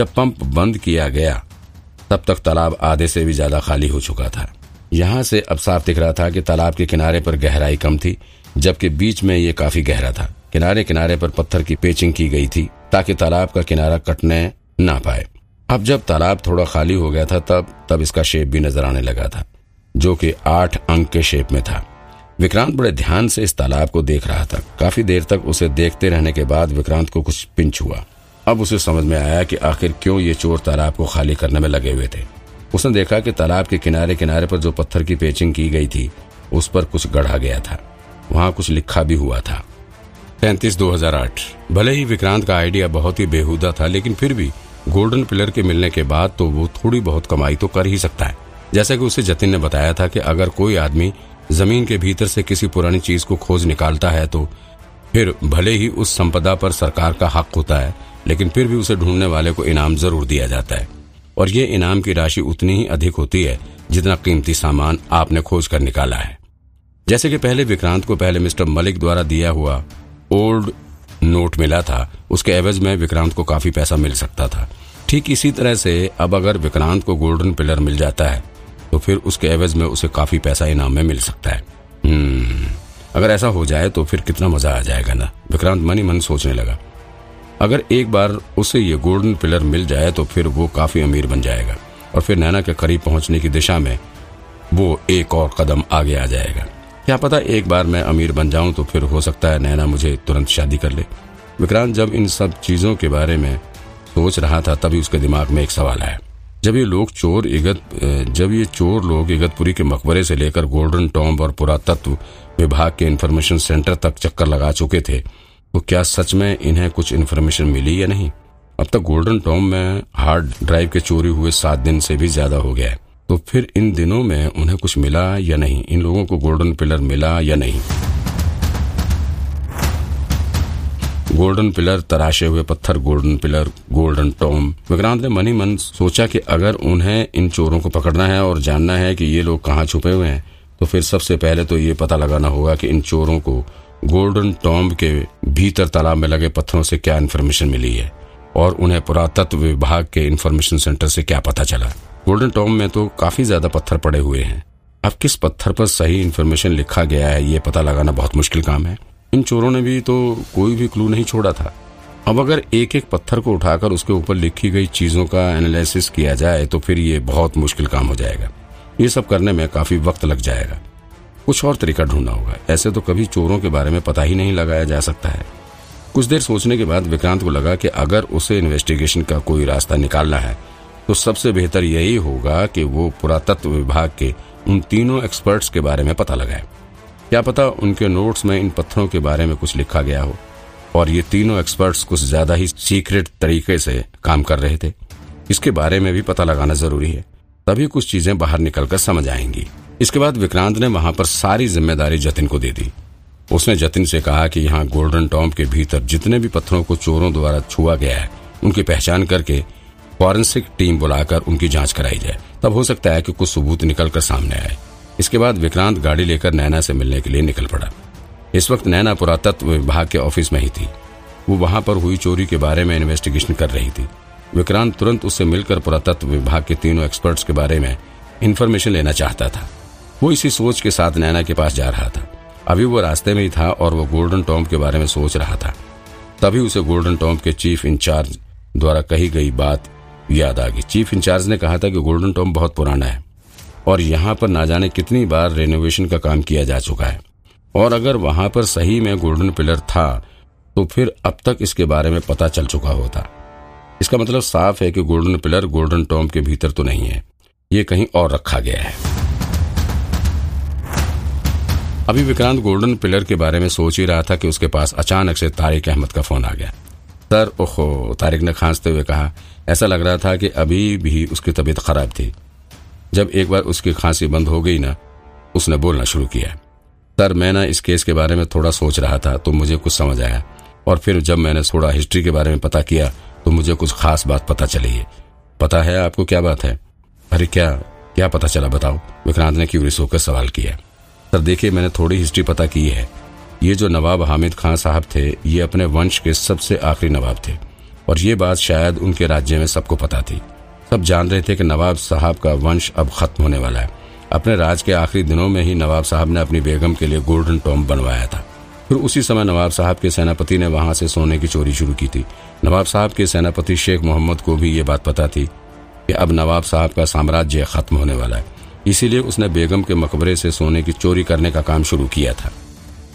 जब पंप बंद किया गया, तब तक तालाब आधे से भी ज़्यादा खाली हो चुका था। यहाँ से अब साफ़ दिख रहा था कि तालाब के किनारे पर गहराई कम थी, जबकि बीच में ये काफ़ी गहरा था। किनारे किनारे पर पत्थर की पेचिंग की गई थी, ताकि तालाब का किनारा कटने ना पाए। अब जब तालाब थोड़ा खाली हो गया था, तब तब इसका शेप भी नज़र आने लगा था, जो कि आठ अंक के शेप में था। विक्रांत बड़े ध्यान से इस तालाब को देख रहा था। काफ़ी देर तक उसे देखते रहने के बाद विक्रांत को कुछ पिंच हुआ। अब उसे समझ में आया कि आखिर क्यों ये चोर तालाब को खाली करने में लगे हुए थे। उसने देखा कि तालाब के किनारे किनारे पर जो पत्थर की पेचिंग की गई थी, उस पर कुछ गढ़ा गया था। वहाँ कुछ लिखा भी हुआ था। तैतीस दो हज़ार आठ। भले ही विक्रांत का आइडिया बहुत ही बेहुदा था, लेकिन फिर भी गोल्डन पिलर के मिलने के बाद तो वो थोड़ी बहुत कमाई तो कर ही सकता है। जैसा कि उसे जतिन ने बताया था कि अगर कोई आदमी ज़मीन के भीतर से किसी पुरानी चीज़ को खोज निकालता है तो फिर भले ही उस संपदा पर सरकार का हक होता है लेकिन फिर भी उसे ढूँढने वाले को इनाम ज़रूर दिया जाता है। और ये इनाम की राशि उतनी ही अधिक होती है जितना कीमती सामान आपने खोज कर निकाला है। जैसे कि पहले विक्रांत को पहले मिस्टर मलिक द्वारा दिया हुआ ओल्ड नोट मिला था उसके एवज में विक्रांत को काफ़ी पैसा मिल सकता था। ठीक इसी तरह से अब अगर विक्रांत को गोल्डन पिलर मिल जाता है तो फिर उसके एवज में उसे काफ़ी पैसा इनाम में मिल सकता है। हम्म, अगर ऐसा हो जाए तो फिर कितना मज़ा आ जाएगा ना? विक्रांत मन ही मन सोचने लगा। अगर एक बार उसे ये गोल्डन पिलर मिल जाए तो फिर वो काफ़ी अमीर बन जाएगा। और फिर नैना के करीब पहुँचने की दिशा में वो एक और कदम आगे आ जाएगा। क्या पता एक बार मैं अमीर बन जाऊँ तो फिर हो सकता है नैना मुझे तुरंत शादी कर ले। विक्रांत जब इन सब चीज़ों के बारे में सोच रहा था, तभी उसके दिमाग में एक सवाल आया। जब ये लोग चोर इगत, जब ये चोर लोग इगतपुरी के मकबरे से लेकर गोल्डन टॉम्ब और पुरातत्व विभाग के इन्फॉर्मेशन सेंटर तक चक्कर लगा चुके थे तो क्या सच में इन्हें कुछ इन्फॉर्मेशन मिली या नहीं? अब तक गोल्डन टॉम में हार्ड ड्राइव के चोरी हुए सात दिन से भी ज़्यादा हो गया है। तो फिर इन दिनों में उन्हें कुछ मिला या नहीं? इन लोगों को गोल्डन पिलर मिला या नहीं? गोल्डन पिलर तराशे हुए पत्थर golden pillar golden tomb Vikrant ने मनी मन सोचा कि अगर उन्हें इन चोरों को पकड़ना है और जानना है कि ये लोग कहाँ छुपे हुए हैं तो फिर सबसे पहले तो ये पता लगाना होगा कि इन चोरों को गोल्डन टॉम्ब के भीतर तालाब में लगे पत्थरों से क्या इन्फॉर्मेशन मिली है? और उन्हें पुरातत्व विभाग के इन्फॉर्मेशन सेंटर से क्या पता चला? गोल्डन टॉम्ब में तो काफ़ी ज़्यादा पत्थर पड़े हुए हैं। अब किस पत्थर पर सही इन्फॉर्मेशन लिखा गया है, ये पता लगाना बहुत मुश्किल काम है। इन चोरों ने भी तो कोई भी क्लू नहीं छोड़ा था। अब अगर एक एक पत्थर को उठाकर उसके ऊपर लिखी गई चीज़ों का एनालिसिस किया जाए तो फिर ये बहुत मुश्किल काम हो जाएगा। ये सब करने में काफ़ी वक्त लग जाएगा। कुछ और तरीका ढूंढना होगा। ऐसे तो कभी चोरों के बारे में पता ही नहीं लगाया जा सकता है। कुछ देर सोचने के बाद विक्रांत को लगा कि अगर उसे इन्वेस्टिगेशन का कोई रास्ता निकालना है तो सबसे बेहतर यही होगा कि वो पुरातत्व विभाग के उन तीनों एक्सपर्ट्स के बारे में पता लगाए। क्या पता उनके नोट्स में इन पत्थरों के बारे में कुछ लिखा गया हो, और ये तीनों एक्सपर्ट्स कुछ ज़्यादा ही सीक्रेट तरीके से काम कर रहे थे। इसके बारे में भी पता लगाना ज़रूरी है। तभी कुछ चीज़ें बाहर निकलकर समझ आएँगी। इसके बाद विक्रांत ने वहाँ पर सारी ज़िम्मेदारी जतिन को दे दी। उसने जतिन से कहा कि यहाँ गोल्डन टॉम्प के भीतर जितने भी पत्थरों को चोरों द्वारा छुआ गया है, उनकी पहचान करके फॉरेंसिक टीम बुलाकर उनकी जाँच कराई जाए। तब हो सकता है कि कुछ सबूत निकलकर सामने आए। इसके बाद विक्रांत गाड़ी लेकर नैना से मिलने के लिए निकल पड़ा। इस वक्त नैना पुरातत्व विभाग के ऑफ़िस में ही थी। वो वहाँ पर हुई चोरी के बारे में इन्वेस्टिगेशन कर रही थी। विक्रांत तुरंत उससे मिलकर पुरातत्व विभाग के तीनों एक्सपर्ट्स के बारे में इन्फॉर्मेशन लेना चाहता था। वो इसी सोच के साथ नैना के पास जा रहा था। अभी वो रास्ते में ही था और वो गोल्डन टॉम्प के बारे में सोच रहा था। तभी उसे गोल्डन टॉम्प के चीफ इंचार्ज द्वारा कही गई बात याद आ गई। चीफ इंचार्ज ने कहा था कि गोल्डन टॉम्प बहुत पुराना है और यहाँ पर ना जाने कितनी बार रेनोवेशन का काम किया जा चुका है। और अगर वहाँ पर सही में गोल्डन पिलर था तो फिर अब तक इसके बारे में पता चल चुका होता। इसका मतलब साफ़ है कि गोल्डन पिलर गोल्डन टॉम्प के भीतर तो नहीं है। ये कहीं और रखा गया है। अभी विक्रांत गोल्डन पिलर के बारे में सोच ही रहा था कि उसके पास अचानक से तारिक अहमद का फ़ोन आ गया। सर, ओहो, तारिक ने खांसते हुए कहा, ऐसा लग रहा था कि अभी भी उसकी तबीयत खराब थी। जब एक बार उसकी खांसी बंद हो गई ना, उसने बोलना शुरू किया। सर, मैं ना इस केस के बारे में थोड़ा सोच रहा था तो मुझे कुछ समझ आया। और फिर जब मैंने थोड़ा हिस्ट्री के बारे में पता किया तो मुझे कुछ खास बात पता चली है। पता है आपको क्या बात है? अरे क्या क्या पता चला बताओ? विक्रांत ने क्यूरियस होकर सवाल किया। सर देखिए, मैंने थोड़ी हिस्ट्री पता की है। ये जो नवाब हामिद खान साहब थे, ये अपने वंश के सबसे आखिरी नवाब थे। और ये बात शायद उनके राज्य में सबको पता थी। सब जान रहे थे कि नवाब साहब का वंश अब खत्म होने वाला है। अपने राज के आखिरी दिनों में ही नवाब साहब ने अपनी बेगम के लिए गोल्डन टॉम बनवाया था। फिर उसी समय नवाब साहब के सेनापति ने वहाँ से सोने की चोरी शुरू की थी। नवाब साहब के सेनापति शेख मोहम्मद को भी ये बात पता थी कि अब नवाब साहब का साम्राज्य खत्म होने वाला है। इसीलिए उसने बेगम के मकबरे से सोने की चोरी करने का काम शुरू किया था।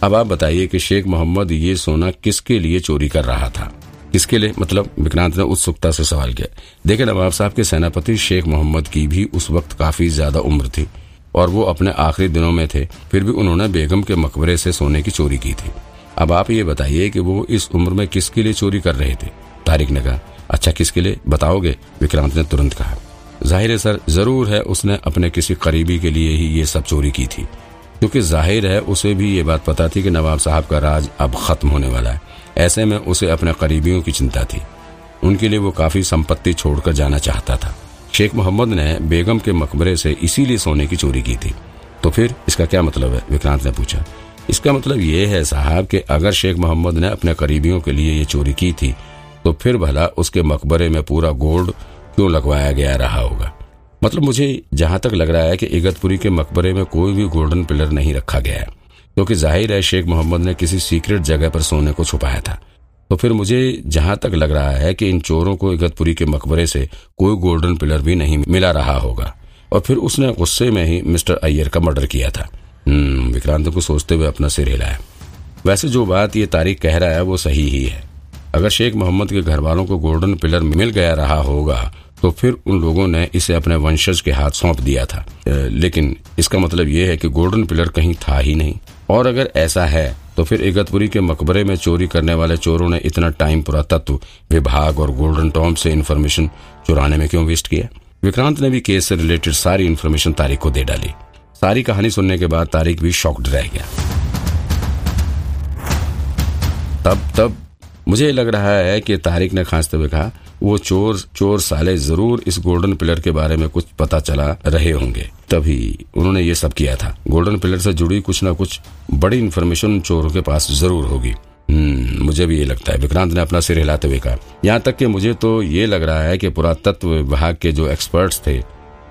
अब आप बताइए कि शेख मोहम्मद ये सोना किसके लिए चोरी कर रहा था? किसके लिए? मतलब विक्रांत ने उत्सुकता से सवाल किया। देखे नवाब साहब के सेनापति शेख मोहम्मद की भी उस वक्त काफ़ी ज़्यादा उम्र थी और वो अपने आखिरी दिनों में थे, फिर भी उन्होंने बेगम के मकबरे से सोने की चोरी की थी। अब आप ये बताइए कि वो इस उम्र में किसके लिए चोरी कर रहे थे? तारिक ने कहा अच्छा किसके लिए? बताओगे? विक्रांत ने तुरंत कहा ज़ाहिर है सर, ज़रूर है उसने अपने किसी करीबी के लिए ही ये सब चोरी की थी। क्योंकि ज़ाहिर है उसे भी ये बात पता थी कि नवाब साहब का राज अब खत्म होने वाला है। ऐसे में उसे अपने करीबियों की चिंता थी। उनके लिए वो काफ़ी संपत्ति छोड़कर जाना चाहता था। शेख मोहम्मद ने बेगम के मकबरे से इसीलिए सोने की चोरी की थी। तो फिर इसका क्या मतलब है? विक्रांत ने पूछा। इसका मतलब ये है साहब कि अगर शेख मोहम्मद ने अपने करीबियों के लिए ये चोरी की थी तो फिर भला उसके मकबरे में पूरा गोल्ड क्यों लगवाया गया रहा होगा? मतलब मुझे जहाँ तक लग रहा है कि इगतपुरी के मकबरे में कोई भी गोल्डन पिलर नहीं रखा गया है क्योंकि ज़ाहिर है शेख मोहम्मद ने किसी सीक्रेट जगह पर सोने को छुपाया था। तो फिर मुझे जहाँ तक लग रहा है कि इन चोरों को इगतपुरी के मकबरे से कोई गोल्डन पिलर भी नहीं मिला रहा होगा। और फिर उसने गुस्से में ही मिस्टर अय्यर का मर्डर किया था। हम्म, विक्रांत को सोचते हुए अपना सिर हिलाया। वैसे जो बात ये तारीख कह रहा है वो सही ही है। अगर शेख मोहम्मद के घर वालों को गोल्डन पिलर मिल गया रहा होगा तो फिर उन लोगों ने इसे अपने वंशज के हाथ सौंप दिया था। लेकिन इसका मतलब यह है कि गोल्डन पिलर कहीं था ही नहीं। और अगर ऐसा है तो फिर इगतपुरी के मकबरे में चोरी करने वाले चोरों ने इतना टाइम पुरातत्व, विभाग और गोल्डन टॉम से इन्फॉर्मेशन चुराने में क्यों वेस्ट किया? विक्रांत ने भी केस से रिलेटेड सारी इन्फॉर्मेशन तारीख को दे डाली। सारी कहानी सुनने के बाद तारीख भी शॉक्ड रह गया। तब तब मुझे लग रहा है कि तारिक ने खांसते हुए कहा वो चोर चोर साले ज़रूर इस गोल्डन पिलर के बारे में कुछ पता चला रहे होंगे। तभी उन्होंने ये सब किया था। गोल्डन पिलर से जुड़ी कुछ ना कुछ बड़ी इन्फॉर्मेशन चोरों के पास ज़रूर होगी। हम्म मुझे भी ये लगता है। विक्रांत ने अपना सिर हिलाते हुए कहा, यहाँ तक कि मुझे तो ये लग रहा है कि पुरातत्व विभाग के जो एक्सपर्ट्स थे,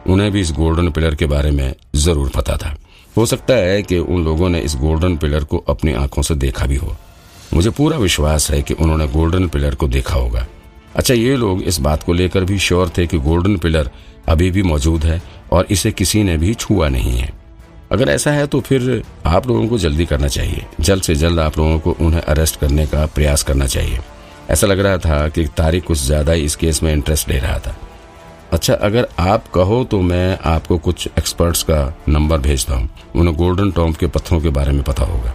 उन्हें भी इस गोल्डन पिलर के बारे में ज़रूर पता था। हो सकता है कि उन लोगों ने इस गोल्डन पिलर को अपनी आँखों से देखा भी हो। मुझे पूरा विश्वास है कि उन्होंने गोल्डन पिलर को देखा होगा। अच्छा ये लोग इस बात को लेकर भी श्योर थे कि गोल्डन पिलर अभी भी मौजूद है और इसे किसी ने भी छुआ नहीं है। अगर ऐसा है तो फिर आप लोगों को जल्दी करना चाहिए। जल्द से जल्द आप लोगों को उन्हें अरेस्ट करने का प्रयास करना चाहिए। ऐसा लग रहा था कि तारिक कुछ ज़्यादा इस केस में इंटरेस्ट ले रहा था। अच्छा अगर आप कहो तो मैं आपको कुछ एक्सपर्ट्स का नंबर भेजता हूँ उन्हें गोल्डन टॉम्प के पत्थरों के बारे में पता होगा।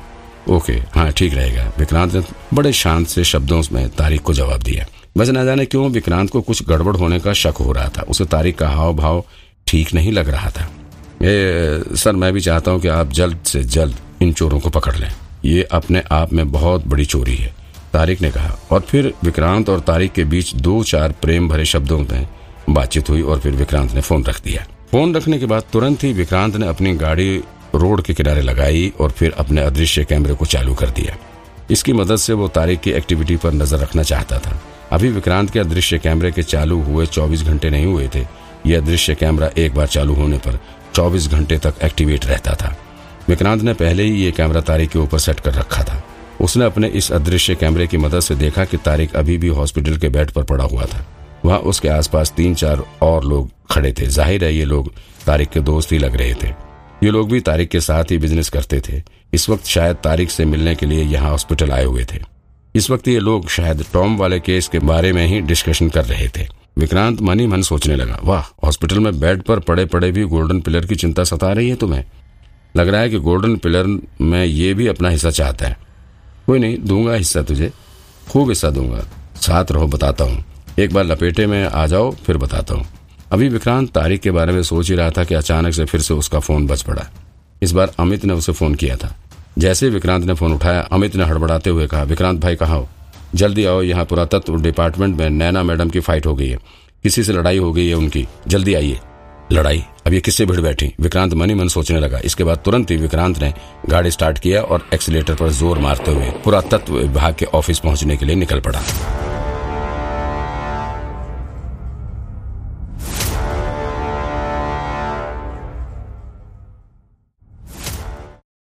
ओके हाँ ठीक रहेगा। विक्रांत ने बड़े शांत से शब्दों में तारीख को जवाब दिया। बस न जाने क्यों विक्रांत को कुछ गड़बड़ होने का शक हो रहा था। उसे तारीख का हाव भाव ठीक नहीं लग रहा था। ए, सर मैं भी चाहता हूँ कि आप जल्द से जल्द इन चोरों को पकड़ लें। ये अपने आप में बहुत बड़ी चोरी है तारिक ने कहा। और फिर विक्रांत और तारिक के बीच दो चार प्रेम भरे शब्दों में बातचीत हुई और फिर विक्रांत ने फ़ोन रख दिया। फ़ोन रखने के बाद तुरंत ही विक्रांत ने अपनी गाड़ी रोड के किनारे लगाई और फिर अपने अदृश्य कैमरे को चालू कर दिया। इसकी मदद से वो तारिक की एक्टिविटी पर नज़र रखना चाहता था। अभी विक्रांत के अदृश्य कैमरे के चालू हुए 24 घंटे नहीं हुए थे। ये अदृश्य कैमरा एक बार चालू होने पर 24 घंटे तक एक्टिवेट रहता था। विक्रांत ने पहले ही ये कैमरा तारिक के ऊपर सेट कर रखा था। उसने अपने इस अदृश्य कैमरे की मदद से देखा कि तारिक अभी भी हॉस्पिटल के बेड पर पड़ा हुआ था। वहाँ उसके आसपास तीन चार और लोग खड़े थे। ज़ाहिर है ये लोग तारिक के दोस्त ही लग रहे थे। ये लोग भी तारिक के साथ ही बिज़नेस करते थे। इस वक्त शायद तारिक से मिलने के लिए यहाँ हॉस्पिटल आए हुए थे। इस वक्त ये लोग शायद टॉम वाले केस के बारे में ही डिस्कशन कर रहे थे। विक्रांत मन ही मन सोचने लगा, वाह, हॉस्पिटल में बेड पर पड़े पड़े भी गोल्डन पिलर की चिंता सता रही है तुम्हें? लग रहा है कि गोल्डन पिलर में ये भी अपना हिस्सा चाहता है। कोई नहीं, दूँगा हिस्सा तुझे। खूब हिस्सा दूँगा। साथ रहो, बताता हूँ। एक बार लपेटे में आ जाओ, फिर बताता हूँ। अभी विक्रांत तारिक के बारे में सोच ही रहा था कि अचानक से फिर से उसका फ़ोन बच पड़ा। इस बार अमित ने उसे फ़ोन किया था। जैसे विक्रांत ने फ़ोन उठाया, अमित ने हड़बड़ाते हुए कहा, विक्रांत भाई, कहा हो? जल्दी आओ, यहाँ पुरातत्व डिपार्टमेंट में नैना मैडम की फाइट हो गई है। किसी से लड़ाई हो गई है उनकी। जल्दी आइए। लड़ाई? अब ये किससे भिड़ बैठी? विक्रांत मनी मन सोचने लगा। इसके बाद तुरंत ही विक्रांत ने गाड़ी स्टार्ट किया और एक्सीटर पर ज़ोर मारते हुए पुरातत्व विभाग के ऑफ़िस पहुँचने के लिए निकल पड़ा।